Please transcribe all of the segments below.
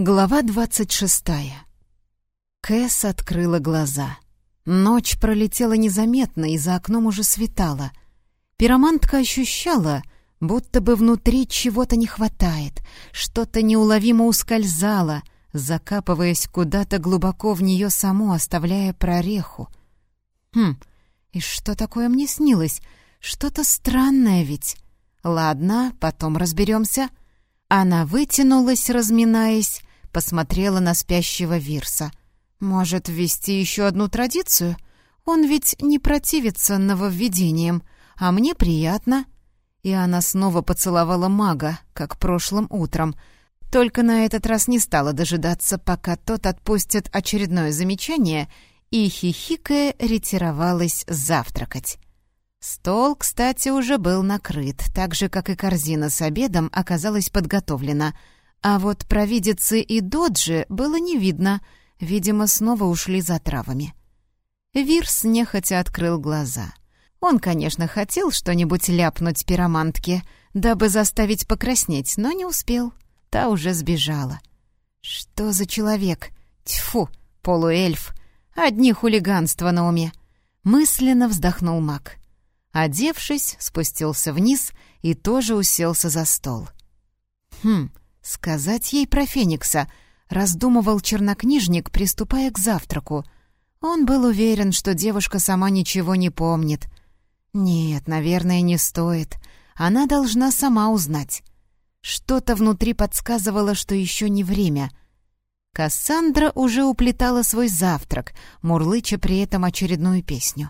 Глава двадцать шестая. Кэс открыла глаза. Ночь пролетела незаметно, и за окном уже светало. Пиромантка ощущала, будто бы внутри чего-то не хватает, что-то неуловимо ускользало, закапываясь куда-то глубоко в нее саму, оставляя прореху. Хм, и что такое мне снилось? Что-то странное ведь. Ладно, потом разберемся. Она вытянулась, разминаясь, посмотрела на спящего Вирса. «Может, ввести еще одну традицию? Он ведь не противится нововведениям, а мне приятно». И она снова поцеловала мага, как прошлым утром, только на этот раз не стала дожидаться, пока тот отпустит очередное замечание, и, хихикая, ретировалась завтракать. Стол, кстати, уже был накрыт, так же, как и корзина с обедом оказалась подготовлена — а вот провидицы и доджи было не видно, видимо, снова ушли за травами. Вирс нехотя открыл глаза. Он, конечно, хотел что-нибудь ляпнуть пиромантке, дабы заставить покраснеть, но не успел. Та уже сбежала. «Что за человек? Тьфу, полуэльф! Одни хулиганства на уме!» Мысленно вздохнул маг. Одевшись, спустился вниз и тоже уселся за стол. «Хм, Сказать ей про Феникса, раздумывал чернокнижник, приступая к завтраку. Он был уверен, что девушка сама ничего не помнит. Нет, наверное, не стоит. Она должна сама узнать. Что-то внутри подсказывало, что еще не время. Кассандра уже уплетала свой завтрак, мурлыча при этом очередную песню.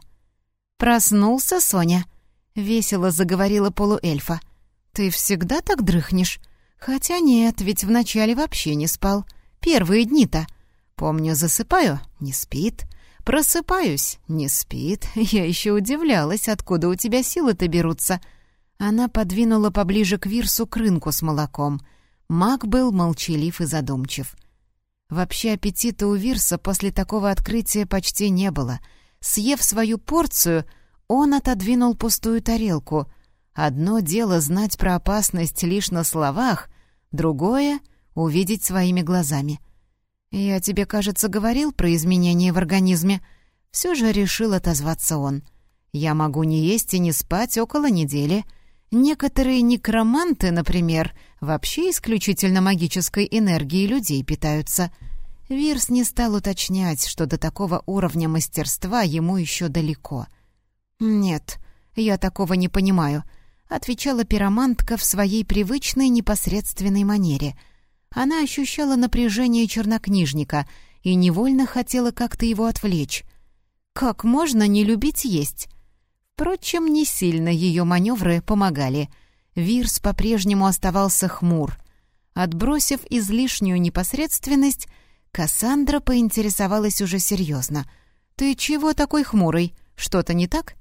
«Проснулся, Соня?» — весело заговорила полуэльфа. «Ты всегда так дрыхнешь?» Хотя нет, ведь вначале вообще не спал. Первые дни-то. Помню, засыпаю — не спит. Просыпаюсь — не спит. Я еще удивлялась, откуда у тебя силы-то берутся. Она подвинула поближе к Вирсу к рынку с молоком. Маг был молчалив и задумчив. Вообще аппетита у Вирса после такого открытия почти не было. Съев свою порцию, он отодвинул пустую тарелку — Одно дело знать про опасность лишь на словах, другое — увидеть своими глазами. «Я тебе, кажется, говорил про изменения в организме». Все же решил отозваться он. «Я могу не есть и не спать около недели. Некоторые некроманты, например, вообще исключительно магической энергией людей питаются». Вирс не стал уточнять, что до такого уровня мастерства ему еще далеко. «Нет, я такого не понимаю», — отвечала пиромантка в своей привычной непосредственной манере. Она ощущала напряжение чернокнижника и невольно хотела как-то его отвлечь. Как можно не любить есть? Впрочем, не сильно ее маневры помогали. Вирс по-прежнему оставался хмур. Отбросив излишнюю непосредственность, Кассандра поинтересовалась уже серьезно. «Ты чего такой хмурый? Что-то не так?»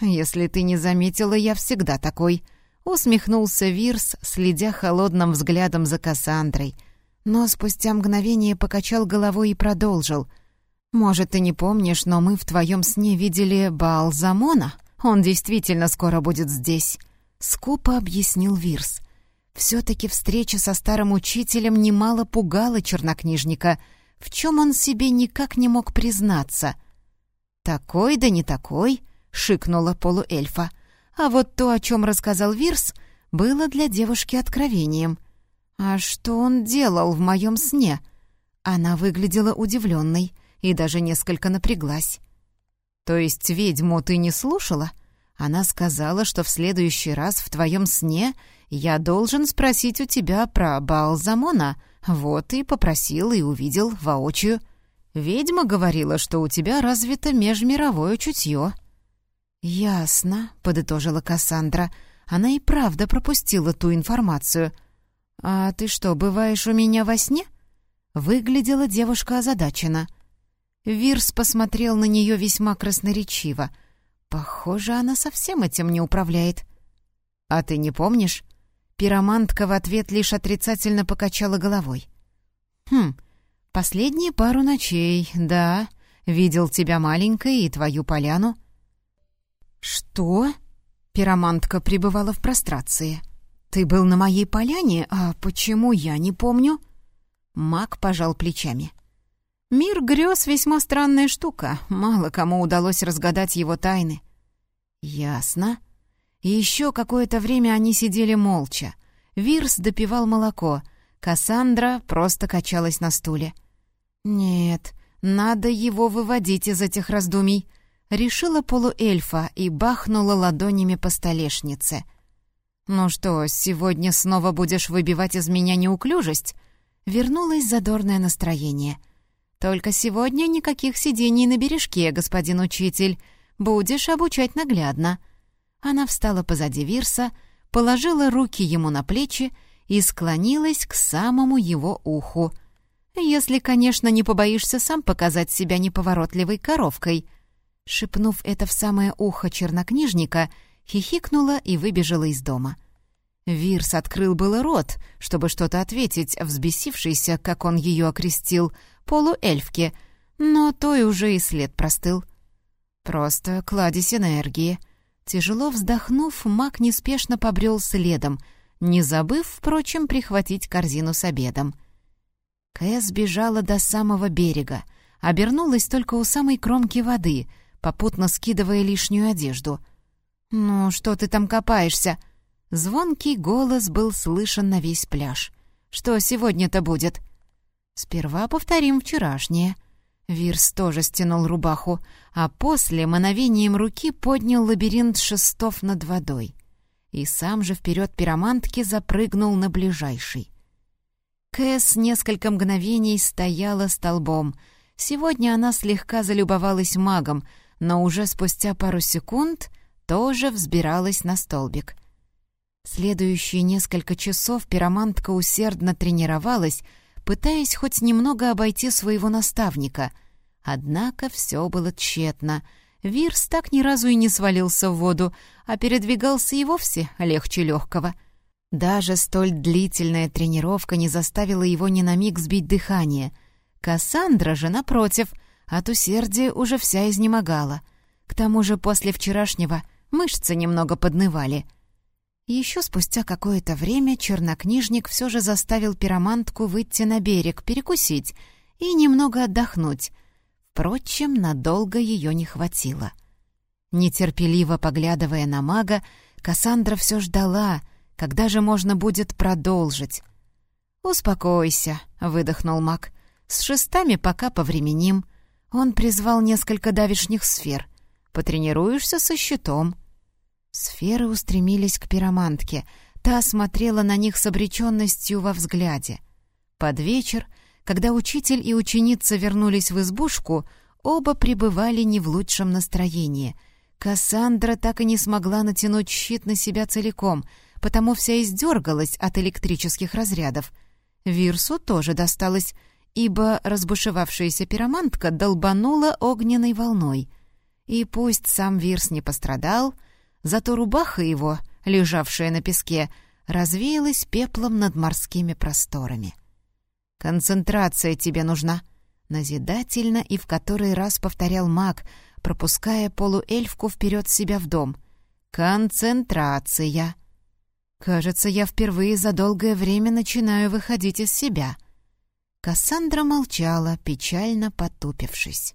«Если ты не заметила, я всегда такой», — усмехнулся Вирс, следя холодным взглядом за Кассандрой. Но спустя мгновение покачал головой и продолжил. «Может, ты не помнишь, но мы в твоем сне видели Баалзамона? Он действительно скоро будет здесь», — скупо объяснил Вирс. Все-таки встреча со старым учителем немало пугала чернокнижника, в чем он себе никак не мог признаться. «Такой да не такой», — шикнула полуэльфа. А вот то, о чем рассказал Вирс, было для девушки откровением. «А что он делал в моем сне?» Она выглядела удивленной и даже несколько напряглась. «То есть ведьму ты не слушала?» Она сказала, что в следующий раз в твоем сне я должен спросить у тебя про Баалзамона. Вот и попросил и увидел воочию. Ведьма говорила, что у тебя развито межмировое чутье. «Ясно», — подытожила Кассандра. Она и правда пропустила ту информацию. «А ты что, бываешь у меня во сне?» Выглядела девушка озадачена. Вирс посмотрел на нее весьма красноречиво. Похоже, она совсем этим не управляет. «А ты не помнишь?» Пиромантка в ответ лишь отрицательно покачала головой. «Хм, последние пару ночей, да. Видел тебя маленькой и твою поляну». «Что?» — пиромантка пребывала в прострации. «Ты был на моей поляне, а почему я не помню?» Маг пожал плечами. Мир грез весьма странная штука, мало кому удалось разгадать его тайны. Ясно. И еще какое-то время они сидели молча. Вирс допивал молоко, Кассандра просто качалась на стуле. «Нет, надо его выводить из этих раздумий», — решила полуэльфа и бахнула ладонями по столешнице. «Ну что, сегодня снова будешь выбивать из меня неуклюжесть?» Вернулось задорное настроение — «Только сегодня никаких сидений на бережке, господин учитель. Будешь обучать наглядно». Она встала позади Вирса, положила руки ему на плечи и склонилась к самому его уху. «Если, конечно, не побоишься сам показать себя неповоротливой коровкой». Шепнув это в самое ухо чернокнижника, хихикнула и выбежала из дома. Вирс открыл было рот, чтобы что-то ответить, взбесившийся, как он ее окрестил, полуэльфке, но той уже и след простыл. Просто кладезь энергии. Тяжело вздохнув, маг неспешно побрел следом, не забыв, впрочем, прихватить корзину с обедом. Кэс бежала до самого берега, обернулась только у самой кромки воды, попутно скидывая лишнюю одежду. «Ну, что ты там копаешься?» Звонкий голос был слышен на весь пляж. «Что сегодня-то будет?» Сперва повторим вчерашнее. Вирс тоже стянул рубаху, а после мановением руки поднял лабиринт шестов над водой. И сам же вперед пиромантки запрыгнул на ближайший. Кэс несколько мгновений стояла столбом. Сегодня она слегка залюбовалась магом, но уже спустя пару секунд тоже взбиралась на столбик. Следующие несколько часов пиромантка усердно тренировалась, пытаясь хоть немного обойти своего наставника. Однако все было тщетно. Вирс так ни разу и не свалился в воду, а передвигался и вовсе легче легкого. Даже столь длительная тренировка не заставила его ни на миг сбить дыхание. Кассандра же, напротив, от усердия уже вся изнемогала. К тому же после вчерашнего мышцы немного поднывали — еще спустя какое-то время чернокнижник все же заставил пиромантку выйти на берег, перекусить и немного отдохнуть. Впрочем, надолго ее не хватило. Нетерпеливо поглядывая на мага, Кассандра все ждала, когда же можно будет продолжить. «Успокойся», — выдохнул маг. «С шестами пока повременим». Он призвал несколько давишних сфер. «Потренируешься со щитом». Сферы устремились к пиромантке. Та смотрела на них с обреченностью во взгляде. Под вечер, когда учитель и ученица вернулись в избушку, оба пребывали не в лучшем настроении. Кассандра так и не смогла натянуть щит на себя целиком, потому вся издергалась от электрических разрядов. Вирсу тоже досталось, ибо разбушевавшаяся пиромантка долбанула огненной волной. И пусть сам Вирс не пострадал — Зато рубаха его, лежавшая на песке, развеялась пеплом над морскими просторами. «Концентрация тебе нужна», — назидательно и в который раз повторял маг, пропуская полуэльфку вперед себя в дом. «Концентрация!» «Кажется, я впервые за долгое время начинаю выходить из себя». Кассандра молчала, печально потупившись.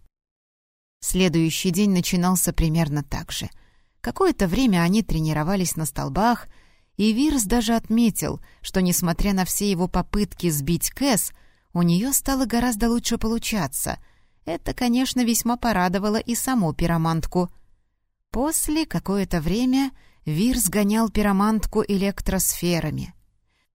Следующий день начинался примерно так же — Какое-то время они тренировались на столбах, и Вирс даже отметил, что, несмотря на все его попытки сбить Кэс, у нее стало гораздо лучше получаться. Это, конечно, весьма порадовало и саму пиромантку. После какое-то время Вирс гонял пиромантку электросферами.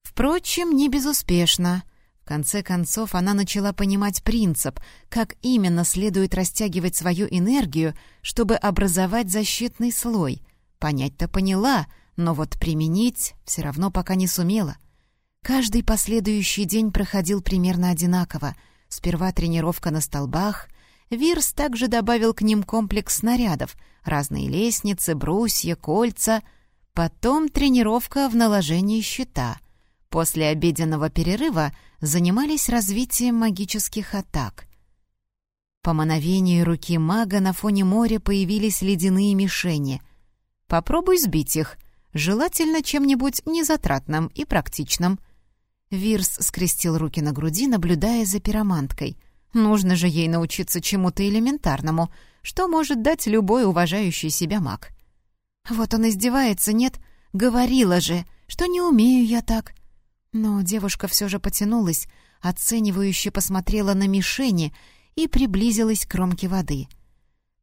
Впрочем, не безуспешно конце концов, она начала понимать принцип, как именно следует растягивать свою энергию, чтобы образовать защитный слой. Понять-то поняла, но вот применить все равно пока не сумела. Каждый последующий день проходил примерно одинаково. Сперва тренировка на столбах. Вирс также добавил к ним комплекс снарядов, разные лестницы, брусья, кольца. Потом тренировка в наложении щита. После обеденного перерыва — занимались развитием магических атак. По мановению руки мага на фоне моря появились ледяные мишени. Попробуй сбить их, желательно чем-нибудь незатратным и практичным. Вирс скрестил руки на груди, наблюдая за пироманткой. Нужно же ей научиться чему-то элементарному, что может дать любой уважающий себя маг. Вот он издевается, нет? Говорила же, что не умею я так. Но девушка все же потянулась, оценивающе посмотрела на мишени и приблизилась к кромке воды.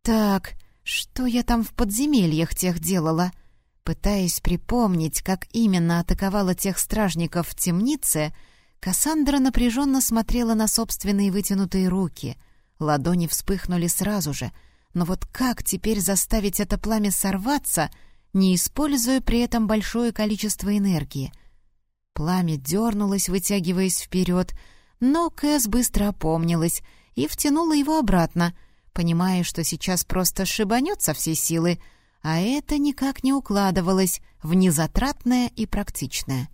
«Так, что я там в подземельях тех делала?» Пытаясь припомнить, как именно атаковала тех стражников в темнице, Кассандра напряженно смотрела на собственные вытянутые руки. Ладони вспыхнули сразу же. Но вот как теперь заставить это пламя сорваться, не используя при этом большое количество энергии? Пламя дернулось, вытягиваясь вперед, но Кэс быстро опомнилась и втянула его обратно, понимая, что сейчас просто шибанет со всей силы — а это никак не укладывалось в незатратное и практичное.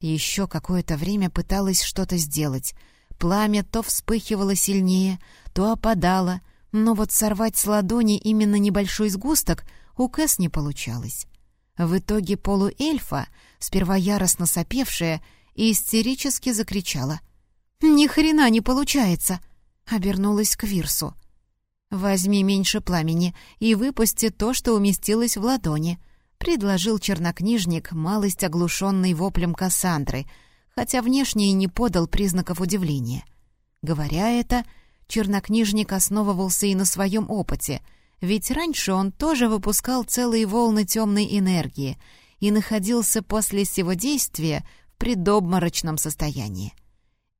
Еще какое-то время пыталась что-то сделать. Пламя то вспыхивало сильнее, то опадало, но вот сорвать с ладони именно небольшой сгусток у Кэс не получалось. В итоге полуэльфа, сперва яростно сопевшая, истерически закричала. «Ни хрена не получается!» — обернулась к Вирсу. «Возьми меньше пламени и выпусти то, что уместилось в ладони», — предложил чернокнижник, малость оглушенный воплем Кассандры, хотя внешне и не подал признаков удивления. Говоря это, чернокнижник основывался и на своем опыте, ведь раньше он тоже выпускал целые волны темной энергии и находился после сего действия в предобморочном состоянии.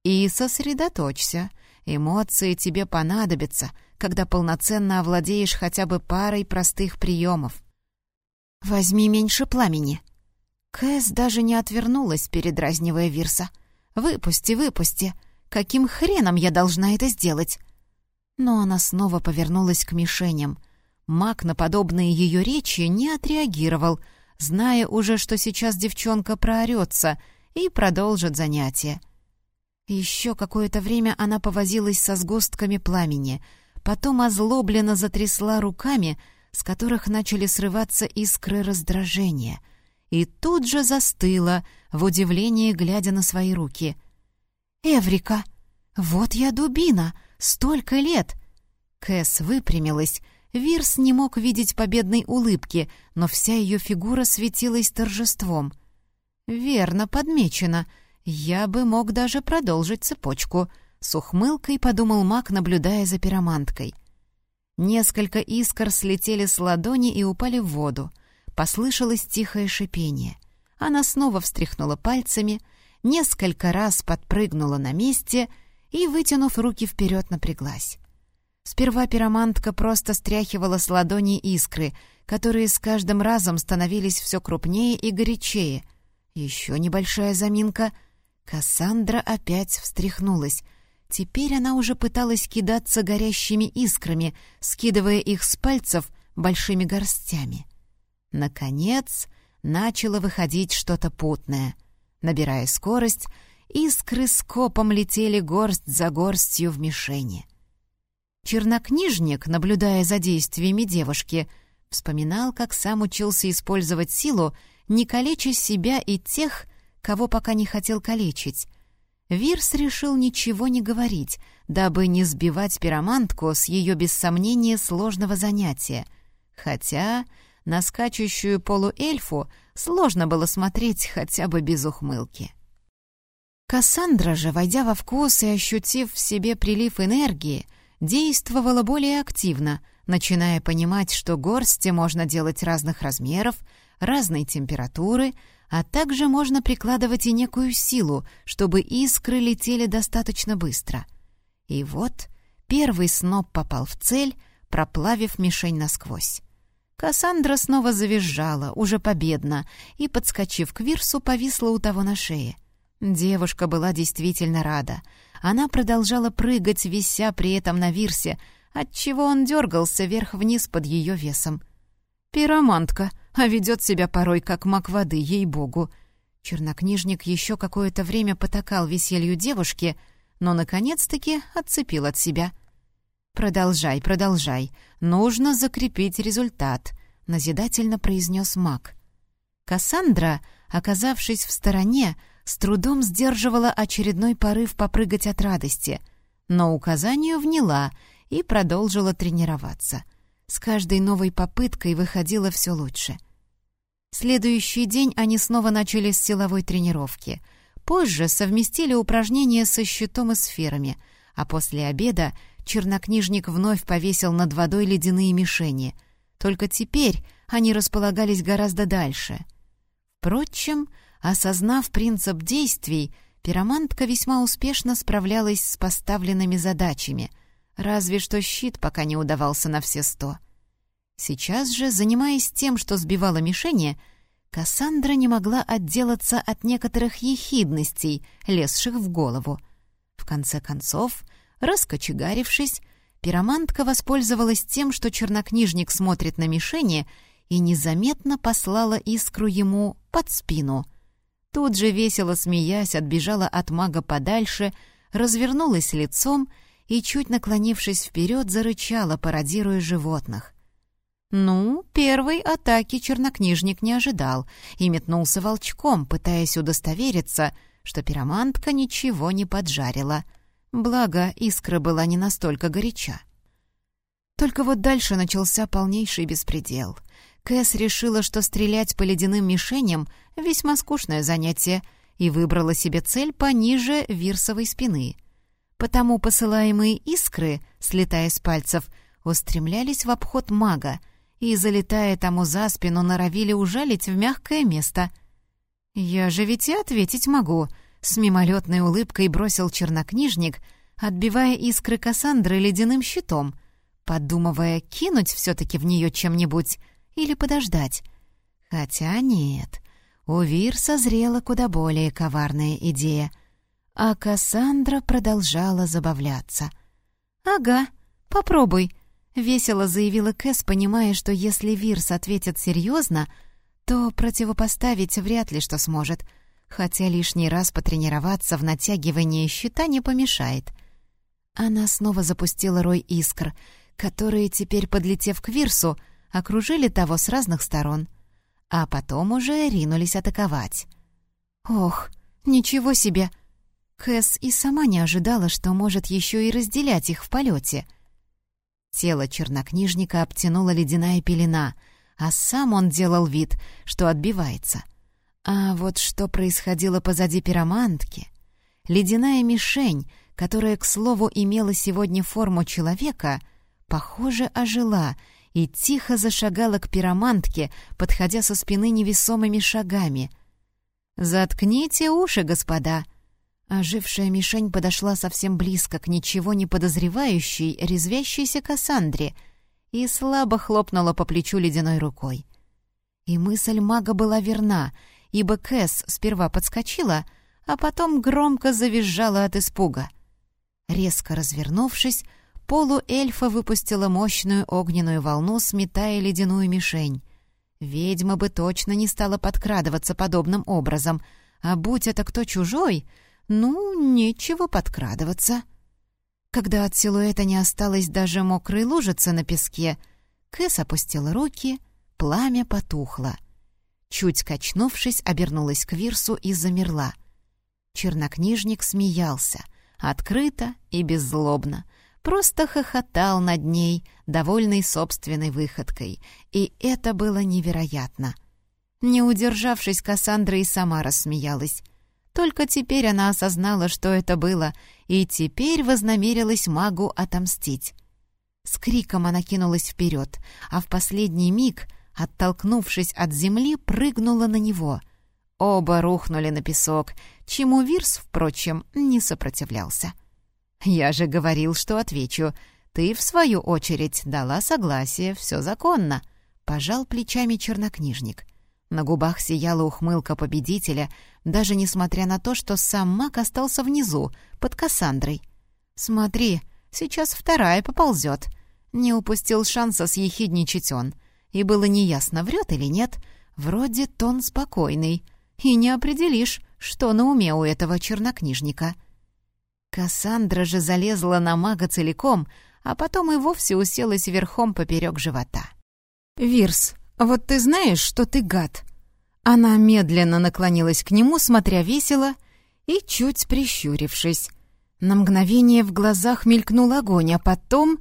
«И сосредоточься», Эмоции тебе понадобятся, когда полноценно овладеешь хотя бы парой простых приемов. «Возьми меньше пламени». Кэс даже не отвернулась, передразнивая Вирса. «Выпусти, выпусти! Каким хреном я должна это сделать?» Но она снова повернулась к мишеням. Маг на подобные ее речи не отреагировал, зная уже, что сейчас девчонка проорется и продолжит занятие. Еще какое-то время она повозилась со сгустками пламени, потом озлобленно затрясла руками, с которых начали срываться искры раздражения, и тут же застыла, в удивлении глядя на свои руки. «Эврика! Вот я дубина! Столько лет!» Кэс выпрямилась, Вирс не мог видеть победной улыбки, но вся ее фигура светилась торжеством. «Верно подмечено», «Я бы мог даже продолжить цепочку», — с ухмылкой подумал маг, наблюдая за пироманткой. Несколько искр слетели с ладони и упали в воду. Послышалось тихое шипение. Она снова встряхнула пальцами, несколько раз подпрыгнула на месте и, вытянув руки вперед, напряглась. Сперва пиромантка просто стряхивала с ладони искры, которые с каждым разом становились все крупнее и горячее. Еще небольшая заминка — Кассандра опять встряхнулась. Теперь она уже пыталась кидаться горящими искрами, скидывая их с пальцев большими горстями. Наконец, начало выходить что-то путное. Набирая скорость, искры скопом летели горсть за горстью в мишени. Чернокнижник, наблюдая за действиями девушки, вспоминал, как сам учился использовать силу, не калеча себя и тех, кого пока не хотел калечить. Вирс решил ничего не говорить, дабы не сбивать пиромантку с ее без сомнения сложного занятия. Хотя на скачущую полуэльфу сложно было смотреть хотя бы без ухмылки. Кассандра же, войдя во вкус и ощутив в себе прилив энергии, действовала более активно, начиная понимать, что горсти можно делать разных размеров, разной температуры — а также можно прикладывать и некую силу, чтобы искры летели достаточно быстро. И вот первый сноп попал в цель, проплавив мишень насквозь. Кассандра снова завизжала, уже победно, и, подскочив к Вирсу, повисла у того на шее. Девушка была действительно рада. Она продолжала прыгать, вися при этом на Вирсе, отчего он дергался вверх-вниз под ее весом. «Пиромантка!» а ведет себя порой как мак воды, ей-богу. Чернокнижник еще какое-то время потакал веселью девушки, но, наконец-таки, отцепил от себя. «Продолжай, продолжай. Нужно закрепить результат», — назидательно произнес маг. Кассандра, оказавшись в стороне, с трудом сдерживала очередной порыв попрыгать от радости, но указанию вняла и продолжила тренироваться. С каждой новой попыткой выходило все лучше. Следующий день они снова начали с силовой тренировки. Позже совместили упражнения со щитом и сферами, а после обеда чернокнижник вновь повесил над водой ледяные мишени. Только теперь они располагались гораздо дальше. Впрочем, осознав принцип действий, пиромантка весьма успешно справлялась с поставленными задачами, разве что щит пока не удавался на все сто. Сейчас же, занимаясь тем, что сбивала мишени, Кассандра не могла отделаться от некоторых ехидностей, лезших в голову. В конце концов, Раскочегарившись, пиромантка воспользовалась тем, что чернокнижник смотрит на мишени, и незаметно послала искру ему под спину. Тут же, весело смеясь, отбежала от мага подальше, развернулась лицом и, чуть наклонившись вперед, зарычала, пародируя животных. Ну, первой атаки чернокнижник не ожидал и метнулся волчком, пытаясь удостовериться, что пиромантка ничего не поджарила — Благо, искра была не настолько горяча. Только вот дальше начался полнейший беспредел. Кэс решила, что стрелять по ледяным мишеням — весьма скучное занятие, и выбрала себе цель пониже вирсовой спины. Потому посылаемые искры, слетая с пальцев, устремлялись в обход мага и, залетая тому за спину, норовили ужалить в мягкое место. «Я же ведь и ответить могу», с мимолетной улыбкой бросил чернокнижник, отбивая искры Кассандры ледяным щитом, подумывая, кинуть все-таки в нее чем-нибудь или подождать. Хотя нет, у Вир созрела куда более коварная идея, а Кассандра продолжала забавляться. «Ага, попробуй», — весело заявила Кэс, понимая, что если Вирс ответит серьезно, то противопоставить вряд ли что сможет — хотя лишний раз потренироваться в натягивании щита не помешает. Она снова запустила рой искр, которые теперь, подлетев к Вирсу, окружили того с разных сторон, а потом уже ринулись атаковать. «Ох, ничего себе!» Кэс и сама не ожидала, что может еще и разделять их в полете. Тело чернокнижника обтянула ледяная пелена, а сам он делал вид, что отбивается — а вот что происходило позади пиромантки? Ледяная мишень, которая, к слову, имела сегодня форму человека, похоже, ожила и тихо зашагала к пиромантке, подходя со спины невесомыми шагами. «Заткните уши, господа!» Ожившая мишень подошла совсем близко к ничего не подозревающей, резвящейся Кассандре и слабо хлопнула по плечу ледяной рукой. И мысль мага была верна — ибо Кэс сперва подскочила, а потом громко завизжала от испуга. Резко развернувшись, полуэльфа выпустила мощную огненную волну, сметая ледяную мишень. Ведьма бы точно не стала подкрадываться подобным образом, а будь это кто чужой, ну, нечего подкрадываться. Когда от силуэта не осталось даже мокрой лужицы на песке, Кэс опустила руки, пламя потухло — Чуть качнувшись, обернулась к Вирсу и замерла. Чернокнижник смеялся, открыто и беззлобно, просто хохотал над ней, довольный собственной выходкой, и это было невероятно. Не удержавшись, Кассандра и сама рассмеялась. Только теперь она осознала, что это было, и теперь вознамерилась магу отомстить. С криком она кинулась вперед, а в последний миг оттолкнувшись от земли, прыгнула на него. Оба рухнули на песок, чему Вирс, впрочем, не сопротивлялся. «Я же говорил, что отвечу. Ты, в свою очередь, дала согласие, все законно», — пожал плечами чернокнижник. На губах сияла ухмылка победителя, даже несмотря на то, что сам маг остался внизу, под Кассандрой. «Смотри, сейчас вторая поползет». Не упустил шанса съехидничать он — и было неясно, врет или нет. Вроде тон спокойный, и не определишь, что на уме у этого чернокнижника. Кассандра же залезла на мага целиком, а потом и вовсе уселась верхом поперек живота. «Вирс, вот ты знаешь, что ты гад?» Она медленно наклонилась к нему, смотря весело и чуть прищурившись. На мгновение в глазах мелькнул огонь, а потом...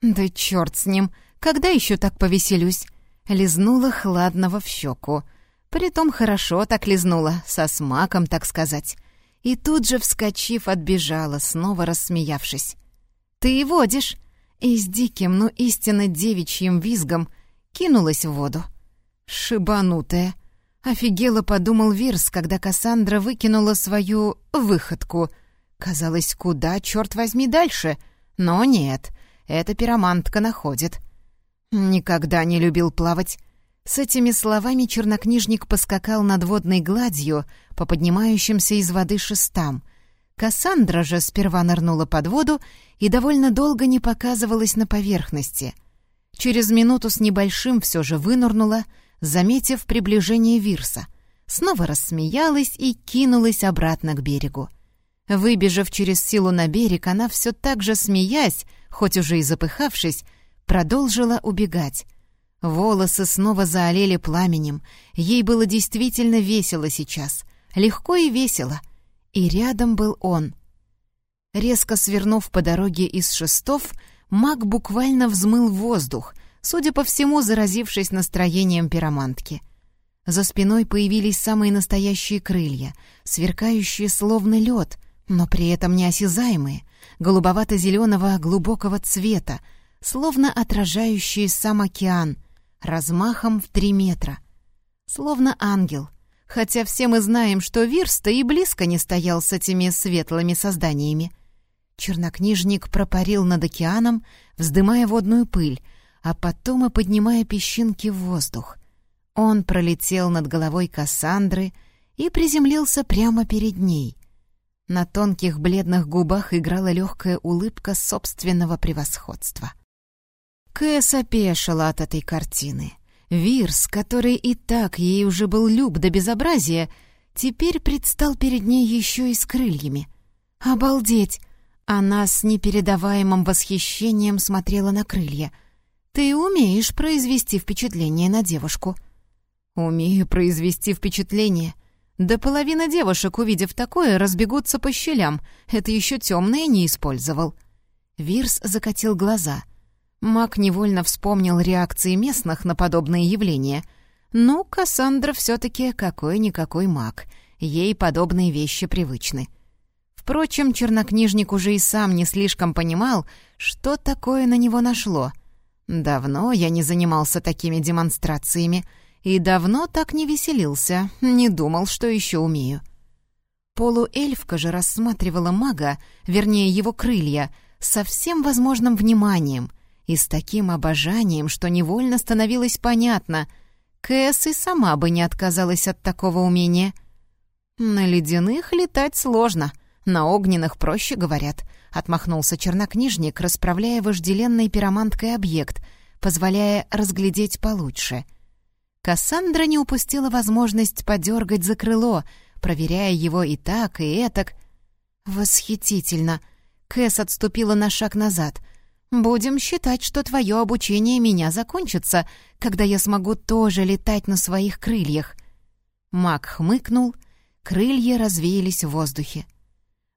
Да черт с ним, когда еще так повеселюсь? Лизнула хладного в щеку. Притом хорошо так лизнула, со смаком, так сказать. И тут же, вскочив, отбежала, снова рассмеявшись. «Ты и водишь!» И с диким, но истинно девичьим визгом кинулась в воду. «Шибанутая!» Офигела, подумал Вирс, когда Кассандра выкинула свою выходку. Казалось, куда, черт возьми, дальше? Но нет, эта пиромантка находит. Никогда не любил плавать. С этими словами чернокнижник поскакал над водной гладью по поднимающимся из воды шестам. Кассандра же сперва нырнула под воду и довольно долго не показывалась на поверхности. Через минуту с небольшим все же вынырнула — заметив приближение Вирса, снова рассмеялась и кинулась обратно к берегу. Выбежав через силу на берег, она все так же смеясь, хоть уже и запыхавшись, продолжила убегать. Волосы снова заолели пламенем. Ей было действительно весело сейчас. Легко и весело. И рядом был он. Резко свернув по дороге из шестов, маг буквально взмыл воздух, судя по всему, заразившись настроением пиромантки. За спиной появились самые настоящие крылья, сверкающие словно лед, но при этом неосязаемые, голубовато-зеленого глубокого цвета, словно отражающие сам океан, размахом в три метра. Словно ангел, хотя все мы знаем, что Вирста и близко не стоял с этими светлыми созданиями. Чернокнижник пропарил над океаном, вздымая водную пыль, а потом и поднимая песчинки в воздух. Он пролетел над головой Кассандры и приземлился прямо перед ней. На тонких бледных губах играла легкая улыбка собственного превосходства. Кэс опешила от этой картины. Вирс, который и так ей уже был люб до безобразия, теперь предстал перед ней еще и с крыльями. «Обалдеть!» Она с непередаваемым восхищением смотрела на крылья — «Ты умеешь произвести впечатление на девушку». «Умею произвести впечатление. Да половина девушек, увидев такое, разбегутся по щелям. Это еще темное не использовал». Вирс закатил глаза. Мак невольно вспомнил реакции местных на подобные явления. «Ну, Кассандра все-таки какой-никакой маг. Ей подобные вещи привычны». Впрочем, чернокнижник уже и сам не слишком понимал, что такое на него нашло — Давно я не занимался такими демонстрациями и давно так не веселился, не думал, что еще умею. Полуэльфка же рассматривала мага, вернее его крылья, со всем возможным вниманием и с таким обожанием, что невольно становилось понятно, Кэс и сама бы не отказалась от такого умения. На ледяных летать сложно, на огненных проще говорят — Отмахнулся чернокнижник, расправляя вожделенной пироманткой объект, позволяя разглядеть получше. Кассандра не упустила возможность подергать за крыло, проверяя его и так, и этак. «Восхитительно!» Кэс отступила на шаг назад. «Будем считать, что твое обучение меня закончится, когда я смогу тоже летать на своих крыльях». Маг хмыкнул, крылья развеялись в воздухе.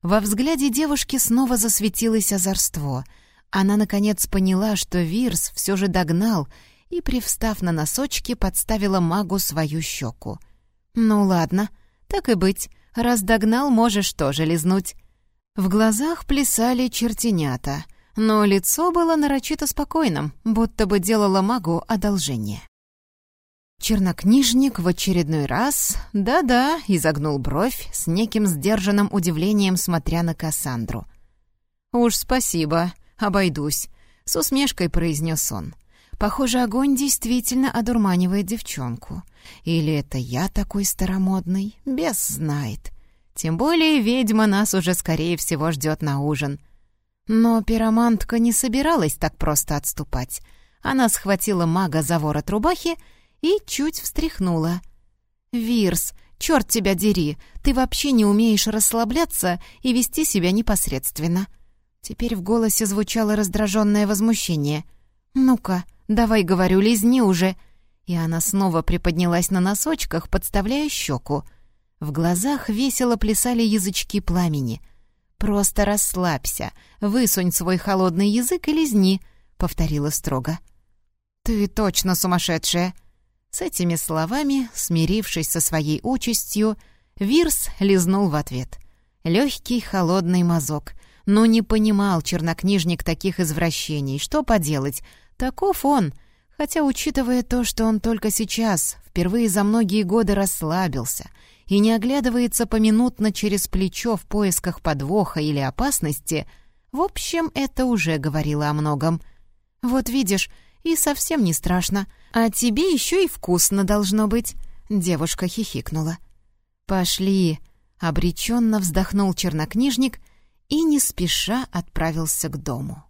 Во взгляде девушки снова засветилось озорство. Она, наконец, поняла, что Вирс все же догнал и, привстав на носочки, подставила магу свою щеку. «Ну ладно, так и быть, раз догнал, можешь тоже лизнуть». В глазах плясали чертенята, но лицо было нарочито спокойным, будто бы делало магу одолжение. Чернокнижник в очередной раз, да-да, изогнул бровь с неким сдержанным удивлением, смотря на Кассандру. «Уж спасибо, обойдусь», — с усмешкой произнес он. «Похоже, огонь действительно одурманивает девчонку. Или это я такой старомодный? Бес знает. Тем более ведьма нас уже, скорее всего, ждет на ужин». Но пиромантка не собиралась так просто отступать. Она схватила мага за ворот рубахи и чуть встряхнула. «Вирс, черт тебя дери, ты вообще не умеешь расслабляться и вести себя непосредственно». Теперь в голосе звучало раздраженное возмущение. «Ну-ка, давай, говорю, лизни уже». И она снова приподнялась на носочках, подставляя щеку. В глазах весело плясали язычки пламени. «Просто расслабься, высунь свой холодный язык и лизни», — повторила строго. «Ты точно сумасшедшая!» С этими словами, смирившись со своей участью, Вирс лизнул в ответ. Легкий холодный мазок. Но не понимал чернокнижник таких извращений. Что поделать? Таков он. Хотя, учитывая то, что он только сейчас, впервые за многие годы расслабился и не оглядывается поминутно через плечо в поисках подвоха или опасности, в общем, это уже говорило о многом. «Вот видишь, и совсем не страшно. А тебе еще и вкусно должно быть», — девушка хихикнула. «Пошли», — обреченно вздохнул чернокнижник и не спеша отправился к дому.